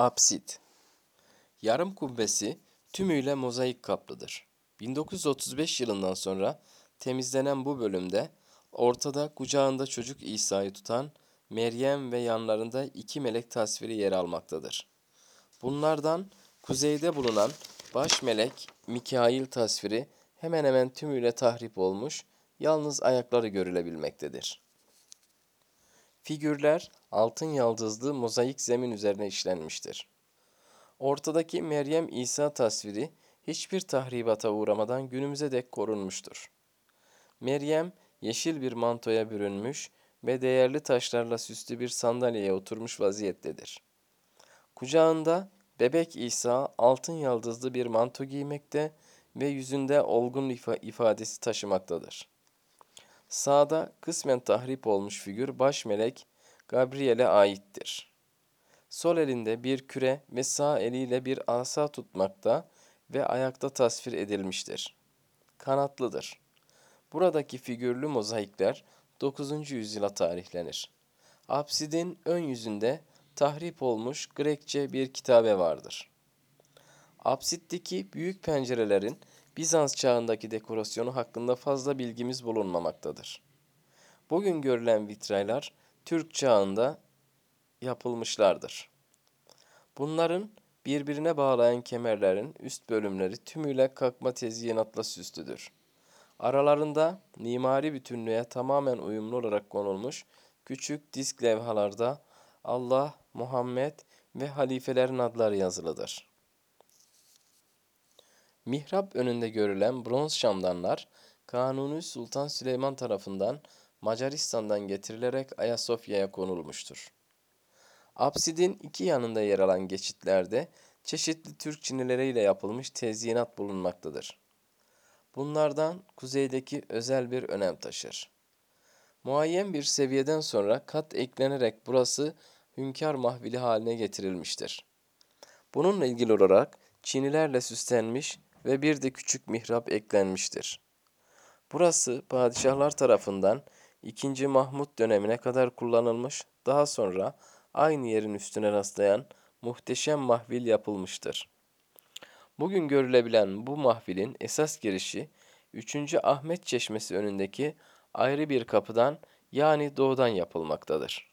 Apsit Yarım kubbesi tümüyle mozaik kaplıdır. 1935 yılından sonra temizlenen bu bölümde ortada kucağında çocuk İsa'yı tutan Meryem ve yanlarında iki melek tasviri yer almaktadır. Bunlardan kuzeyde bulunan baş melek Mikail tasviri hemen hemen tümüyle tahrip olmuş, yalnız ayakları görülebilmektedir. Figürler altın yaldızlı mozaik zemin üzerine işlenmiştir. Ortadaki Meryem İsa tasviri hiçbir tahribata uğramadan günümüze dek korunmuştur. Meryem yeşil bir mantoya bürünmüş ve değerli taşlarla süslü bir sandalyeye oturmuş vaziyettedir. Kucağında bebek İsa altın yaldızlı bir manto giymekte ve yüzünde olgun ifa- ifadesi taşımaktadır. Sağda kısmen tahrip olmuş figür baş melek Gabriel'e aittir. Sol elinde bir küre ve sağ eliyle bir asa tutmakta ve ayakta tasvir edilmiştir. Kanatlıdır. Buradaki figürlü mozaikler 9. yüzyıla tarihlenir. Apsidin ön yüzünde tahrip olmuş Grekçe bir kitabe vardır. Apsitteki büyük pencerelerin Bizans çağındaki dekorasyonu hakkında fazla bilgimiz bulunmamaktadır. Bugün görülen vitraylar Türk çağında yapılmışlardır. Bunların birbirine bağlayan kemerlerin üst bölümleri tümüyle kakma tezyinatla süslüdür. Aralarında mimari bütünlüğe tamamen uyumlu olarak konulmuş küçük disk levhalarda Allah, Muhammed ve halifelerin adları yazılıdır. Mihrap önünde görülen bronz şamdanlar Kanuni Sultan Süleyman tarafından Macaristan'dan getirilerek Ayasofya'ya konulmuştur. Apsidin iki yanında yer alan geçitlerde çeşitli Türk çinileriyle yapılmış tezyinat bulunmaktadır. Bunlardan kuzeydeki özel bir önem taşır. Muayyen bir seviyeden sonra kat eklenerek burası hünkâr mahvili haline getirilmiştir. Bununla ilgili olarak çinilerle süslenmiş ve bir de küçük mihrap eklenmiştir. Burası padişahlar tarafından 2. Mahmut dönemine kadar kullanılmış, daha sonra aynı yerin üstüne rastlayan muhteşem mahvil yapılmıştır. Bugün görülebilen bu mahvilin esas girişi 3. Ahmet Çeşmesi önündeki ayrı bir kapıdan yani doğudan yapılmaktadır.